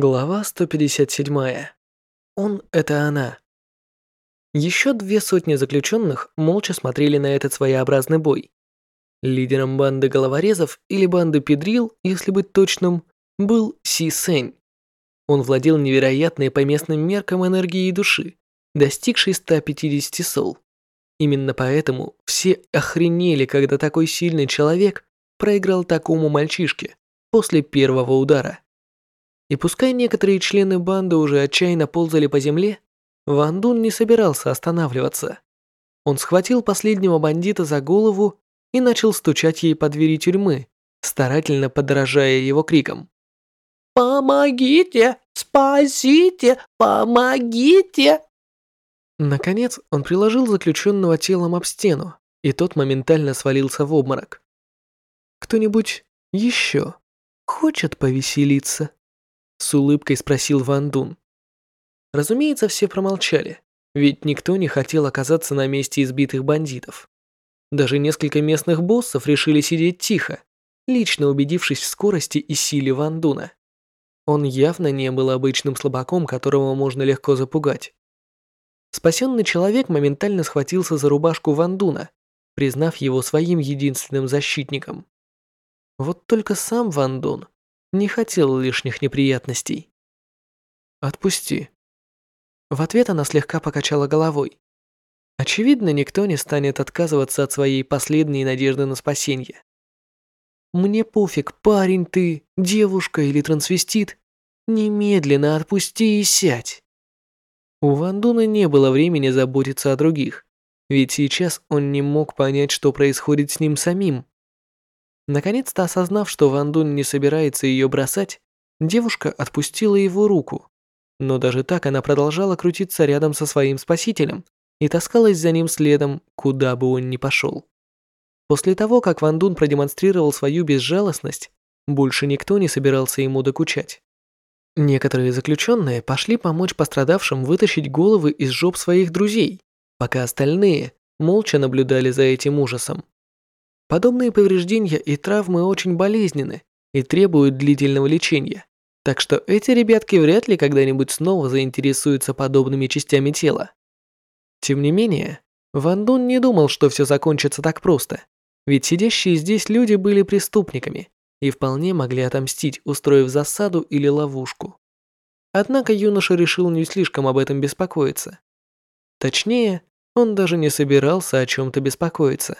Глава 157. Он — это она. Еще две сотни заключенных молча смотрели на этот своеобразный бой. Лидером банды головорезов или банды педрил, если быть точным, был Си Сэнь. Он владел невероятной по местным меркам энергией души, достигшей 150 сол. Именно поэтому все охренели, когда такой сильный человек проиграл такому мальчишке после первого удара. И пускай некоторые члены банды уже отчаянно ползали по земле, Ван Дун не собирался останавливаться. Он схватил последнего бандита за голову и начал стучать ей по двери тюрьмы, старательно подражая его крикам. «Помогите! Спасите! Помогите!» Наконец, он приложил заключенного телом об стену, и тот моментально свалился в обморок. «Кто-нибудь еще хочет повеселиться?» С улыбкой спросил Ван Дун. Разумеется, все промолчали, ведь никто не хотел оказаться на месте избитых бандитов. Даже несколько местных боссов решили сидеть тихо, лично убедившись в скорости и силе Ван Дуна. Он явно не был обычным слабаком, которого можно легко запугать. Спасенный человек моментально схватился за рубашку Ван Дуна, признав его своим единственным защитником. Вот только сам Ван Дун не хотел лишних неприятностей. «Отпусти». В ответ она слегка покачала головой. Очевидно, никто не станет отказываться от своей последней надежды на спасение. «Мне пофиг, парень ты, девушка или трансвестит. Немедленно отпусти и сядь». У Вандуна не было времени заботиться о других, ведь сейчас он не мог понять, что происходит с ним самим. Наконец-то осознав, что Ван Дун не собирается ее бросать, девушка отпустила его руку. Но даже так она продолжала крутиться рядом со своим спасителем и таскалась за ним следом, куда бы он ни пошел. После того, как Ван Дун продемонстрировал свою безжалостность, больше никто не собирался ему докучать. Некоторые заключенные пошли помочь пострадавшим вытащить головы из жоп своих друзей, пока остальные молча наблюдали за этим ужасом. Подобные повреждения и травмы очень болезненны и требуют длительного лечения, так что эти ребятки вряд ли когда-нибудь снова заинтересуются подобными частями тела. Тем не менее, Ван Дун не думал, что все закончится так просто, ведь сидящие здесь люди были преступниками и вполне могли отомстить, устроив засаду или ловушку. Однако юноша решил не слишком об этом беспокоиться. Точнее, он даже не собирался о чем-то беспокоиться.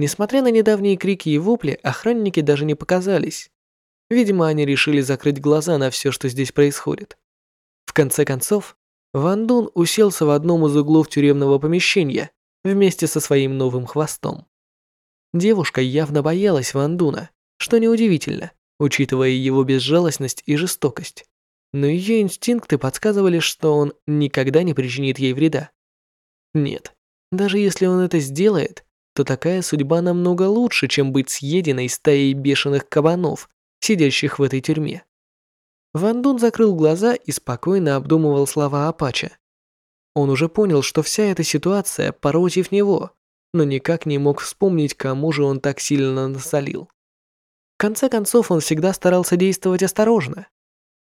Несмотря на недавние крики и вопли, охранники даже не показались. Видимо, они решили закрыть глаза на все, что здесь происходит. В конце концов, Ван Дун уселся в одном из углов тюремного помещения вместе со своим новым хвостом. Девушка явно боялась Ван Дуна, что неудивительно, учитывая его безжалостность и жестокость. Но ее инстинкты подсказывали, что он никогда не причинит ей вреда. Нет, даже если он это сделает, то такая судьба намного лучше, чем быть съеденной стаей бешеных кабанов, сидящих в этой тюрьме. Ван Дун закрыл глаза и спокойно обдумывал слова Апача. Он уже понял, что вся эта ситуация против него, но никак не мог вспомнить, кому же он так сильно насолил. В конце концов, он всегда старался действовать осторожно.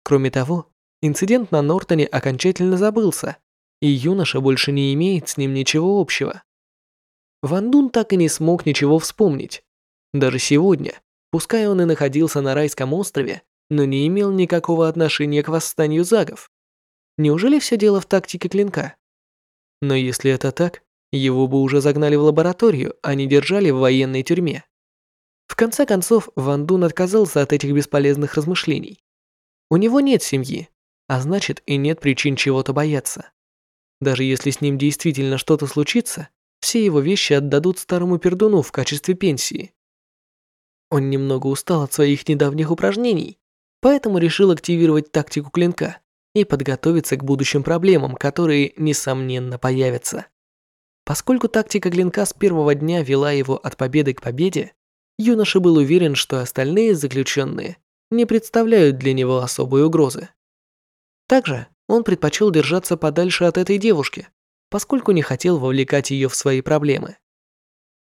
Кроме того, инцидент на Нортоне окончательно забылся, и юноша больше не имеет с ним ничего общего. Ван Дун так и не смог ничего вспомнить. Даже сегодня, пускай он и находился на райском острове, но не имел никакого отношения к восстанию загов. Неужели все дело в тактике клинка? Но если это так, его бы уже загнали в лабораторию, а не держали в военной тюрьме. В конце концов, Ван Дун отказался от этих бесполезных размышлений. У него нет семьи, а значит и нет причин чего-то бояться. Даже если с ним действительно что-то случится, все его вещи отдадут старому пердуну в качестве пенсии. Он немного устал от своих недавних упражнений, поэтому решил активировать тактику клинка и подготовиться к будущим проблемам, которые, несомненно, появятся. Поскольку тактика клинка с первого дня вела его от победы к победе, юноша был уверен, что остальные заключенные не представляют для него особой угрозы. Также он предпочел держаться подальше от этой девушки, поскольку не хотел вовлекать ее в свои проблемы.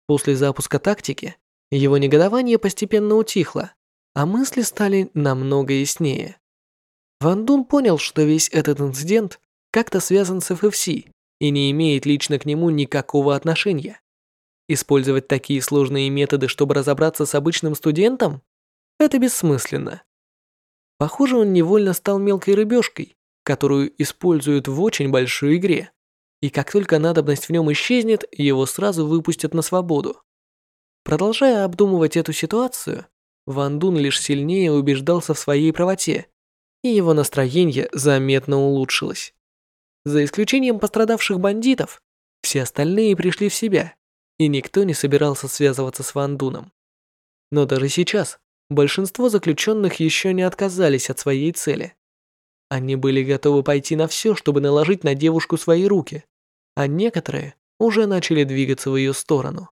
После запуска тактики его негодование постепенно утихло, а мысли стали намного яснее. Ван Дун понял, что весь этот инцидент как-то связан с FFC и не имеет лично к нему никакого отношения. Использовать такие сложные методы, чтобы разобраться с обычным студентом? Это бессмысленно. Похоже, он невольно стал мелкой рыбешкой, которую используют в очень большой игре. И как только надобность в нем исчезнет, его сразу выпустят на свободу. Продолжая обдумывать эту ситуацию, Ван Дун лишь сильнее убеждался в своей правоте, и его настроение заметно улучшилось. За исключением пострадавших бандитов, все остальные пришли в себя и никто не собирался связываться с Ван Дуном. Но даже сейчас большинство заключенных еще не отказались от своей цели. Они были готовы пойти на все, чтобы наложить на девушку свои руки, а некоторые уже начали двигаться в ее сторону.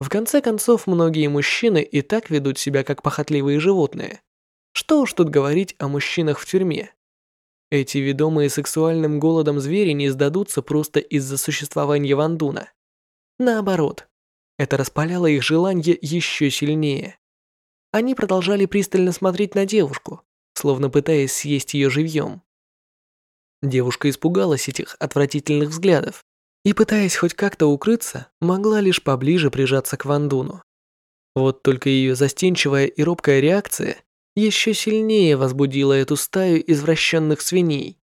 В конце концов, многие мужчины и так ведут себя как похотливые животные. Что уж тут говорить о мужчинах в тюрьме. Эти ведомые сексуальным голодом звери не сдадутся просто из-за существования Вандуна. Наоборот, это распаляло их желание еще сильнее. Они продолжали пристально смотреть на девушку, словно пытаясь съесть ее живьем. Девушка испугалась этих отвратительных взглядов и, пытаясь хоть как-то укрыться, могла лишь поближе прижаться к Вандуну. Вот только ее застенчивая и робкая реакция еще сильнее возбудила эту стаю извращенных свиней.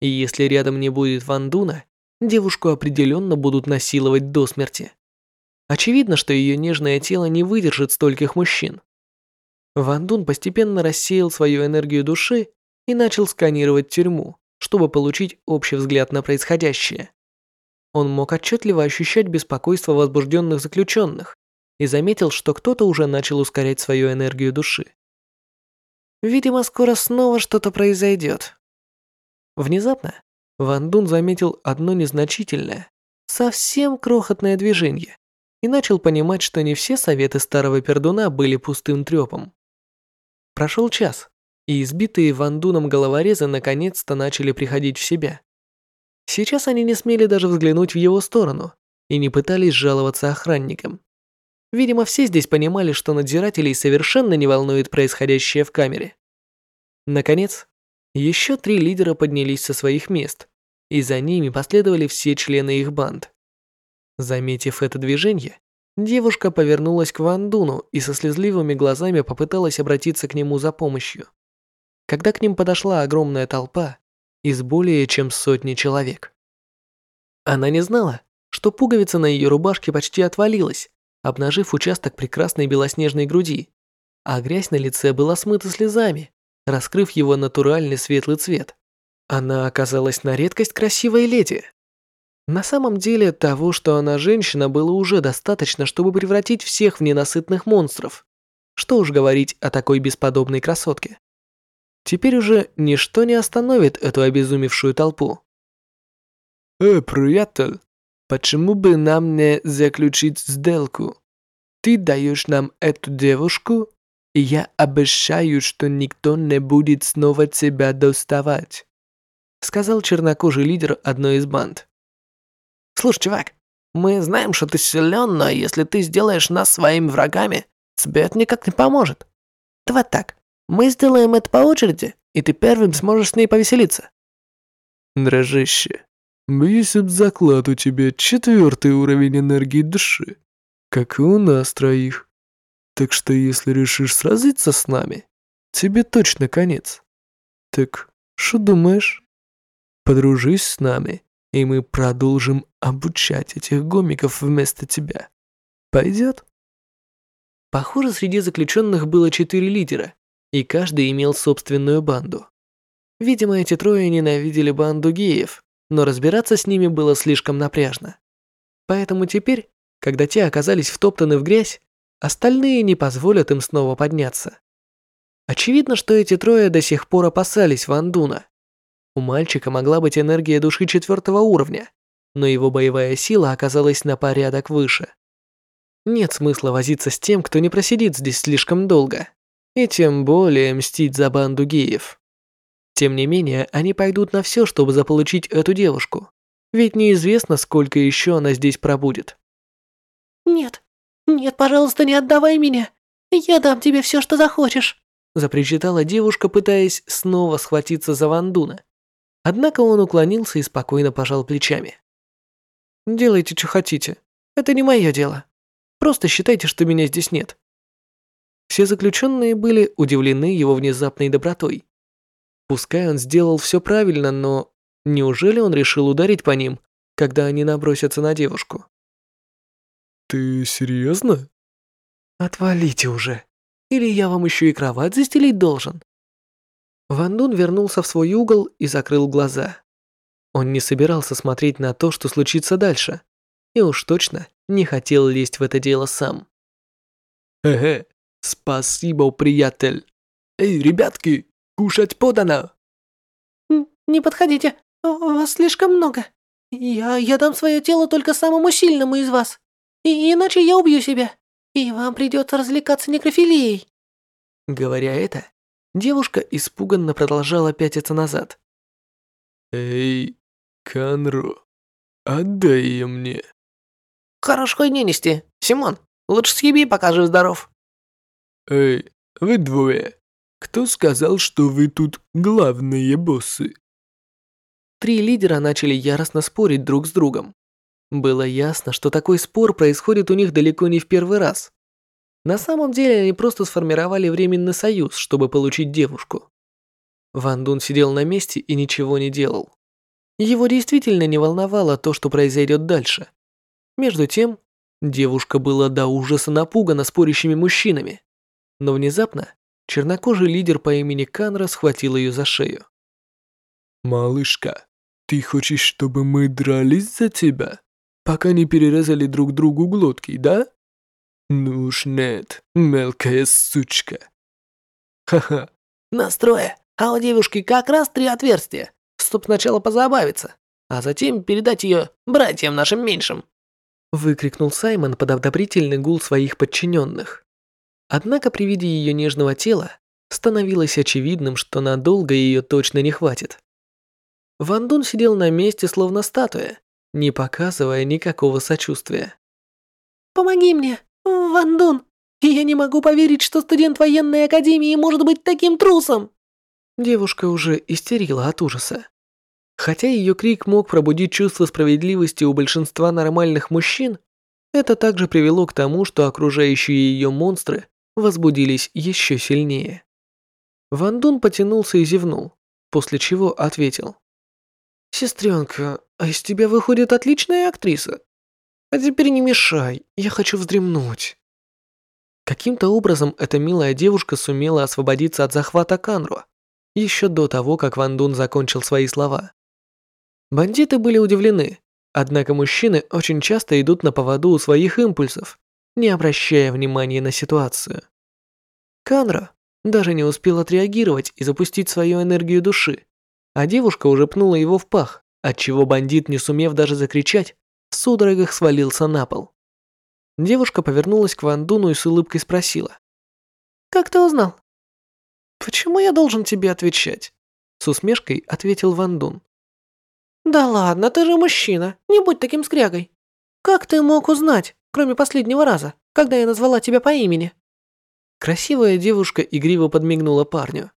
И если рядом не будет Вандуна, девушку определенно будут насиловать до смерти. Очевидно, что ее нежное тело не выдержит стольких мужчин. Ван Дун постепенно рассеял свою энергию души и начал сканировать тюрьму, чтобы получить общий взгляд на происходящее. Он мог отчетливо ощущать беспокойство возбужденных заключенных и заметил, что кто-то уже начал ускорять свою энергию души. Видимо, скоро снова что-то произойдет. Внезапно Ван Дун заметил одно незначительное, совсем крохотное движение и начал понимать, что не все советы старого пердуна были пустым трепом. Прошел час, и избитые Ван Дуном головорезы наконец-то начали приходить в себя. Сейчас они не смели даже взглянуть в его сторону и не пытались жаловаться охранникам. Видимо, все здесь понимали, что надзирателей совершенно не волнует происходящее в камере. Наконец, еще три лидера поднялись со своих мест, и за ними последовали все члены их банд. Заметив это движение, девушка повернулась к Ван Дуну и со слезливыми глазами попыталась обратиться к нему за помощью. Когда к ним подошла огромная толпа из более чем сотни человек. Она не знала, что пуговица на ее рубашке почти отвалилась, обнажив участок прекрасной белоснежной груди, а грязь на лице была смыта слезами, раскрыв его натуральный светлый цвет. Она оказалась на редкость красивой леди. На самом деле, того, что она женщина, было уже достаточно, чтобы превратить всех в ненасытных монстров. Что уж говорить о такой бесподобной красотке. Теперь уже ничто не остановит эту обезумевшую толпу. «Э, приятель, почему бы нам не заключить сделку? Ты даешь нам эту девушку, и я обещаю, что никто не будет снова тебя доставать», сказал чернокожий лидер одной из банд. «Слушай, чувак, мы знаем, что ты силен, но если ты сделаешь нас своими врагами, тебе это никак не поможет. Давай так, мы сделаем это по очереди, и ты первым сможешь с ней повеселиться». «Дрожище, боюсь об заклад у тебя четвертый уровень энергии души, как и у нас троих. Так что если решишь сразиться с нами, тебе точно конец. Так, что думаешь? Подружись с нами, и мы продолжим обучать этих гомиков вместо тебя. Пойдет? Похоже, среди заключенных было четыре лидера, и каждый имел собственную банду. Видимо, эти трое ненавидели банду геев, но разбираться с ними было слишком напряжно. Поэтому теперь, когда те оказались втоптаны в грязь, Остальные не позволят им снова подняться. Очевидно, что эти трое до сих пор опасались Ван Дуна. У мальчика могла быть энергия души четвертого уровня, но его боевая сила оказалась на порядок выше. Нет смысла возиться с тем, кто не просидит здесь слишком долго, и тем более мстить за банду геев. Тем не менее, они пойдут на все, чтобы заполучить эту девушку, ведь неизвестно, сколько еще она здесь пробудет. «Нет, «Нет, пожалуйста, не отдавай меня. Я дам тебе все, что захочешь», запричитала девушка, пытаясь снова схватиться за Вандуна. Однако он уклонился и спокойно пожал плечами. «Делайте, что хотите. Это не мое дело. Просто считайте, что меня здесь нет». Все заключенные были удивлены его внезапной добротой. Пускай он сделал все правильно, но неужели он решил ударить по ним, когда они набросятся на девушку? «Ты серьезно?» «Отвалите уже, или я вам еще и кровать застелить должен». Ван Дун вернулся в свой угол и закрыл глаза. Он не собирался смотреть на то, что случится дальше, и уж точно не хотел лезть в это дело сам. «Хе-хе, спасибо, приятель. Эй, ребятки, кушать подано!» «Не подходите, вас слишком много. Я, я дам свое тело только самому сильному из вас, и, иначе я убью себя, и вам придется развлекаться некрофилией». Говоря это, Девушка испуганно продолжала пятиться назад. «Эй, Канру, отдай ее мне». «Хорош хуйни нести. Симон, лучше съеби, пока жив-здоров». «Эй, вы двое. Кто сказал, что вы тут главные боссы?» Три лидера начали яростно спорить друг с другом. Было ясно, что такой спор происходит у них далеко не в первый раз. На самом деле они просто сформировали временный союз, чтобы получить девушку. Ван Дун сидел на месте и ничего не делал. Его действительно не волновало то, что произойдет дальше. Между тем, девушка была до ужаса напугана спорящими мужчинами. Но внезапно чернокожий лидер по имени Канра схватил ее за шею. «Малышка, ты хочешь, чтобы мы дрались за тебя, пока не перерезали друг другу глотки, да?» «Ну уж нет, мелкая сучка». «Ха-ха, настрое, а у девушки как раз три отверстия, чтоб сначала позабавиться, а затем передать ее братьям нашим меньшим». Выкрикнул Саймон под одобрительный гул своих подчиненных. Однако при виде ее нежного тела становилось очевидным, что надолго ее точно не хватит. Ван Дун сидел на месте, словно статуя, не показывая никакого сочувствия. «Помоги мне, «Ван Дун, я не могу поверить, что студент военной академии может быть таким трусом!» Девушка уже истерила от ужаса. Хотя ее крик мог пробудить чувство справедливости у большинства нормальных мужчин, это также привело к тому, что окружающие ее монстры возбудились еще сильнее. Ван Дун потянулся и зевнул, после чего ответил. «Сестренка, а из тебя выходит отличная актриса. А теперь не мешай, я хочу вздремнуть. Каким-то образом эта милая девушка сумела освободиться от захвата Канру еще до того, как Ван Дун закончил свои слова. Бандиты были удивлены, однако мужчины очень часто идут на поводу у своих импульсов, не обращая внимания на ситуацию. Канра даже не успел отреагировать и запустить свою энергию души, а девушка уже пнула его в пах, отчего бандит, не сумев даже закричать, в судорогах свалился на пол. Девушка повернулась к Ван Дуну и с улыбкой спросила. «Как ты узнал?» «Почему я должен тебе отвечать?» С усмешкой ответил Ван Дун. «Да ладно, ты же мужчина, не будь таким скрягой. Как ты мог узнать, кроме последнего раза, когда я назвала тебя по имени?» Красивая девушка игриво подмигнула парню.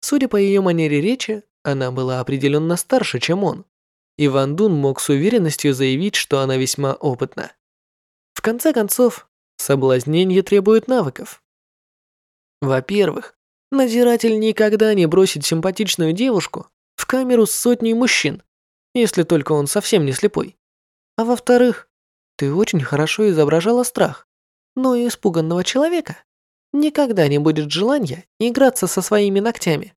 Судя по ее манере речи, она была определенно старше, чем он и Ван Дун мог с уверенностью заявить, что она весьма опытна. В конце концов, соблазнение требует навыков. Во-первых, надзиратель никогда не бросит симпатичную девушку в камеру с сотней мужчин, если только он совсем не слепой. А во-вторых, ты очень хорошо изображала страх, но и испуганного человека никогда не будет желания играться со своими ногтями.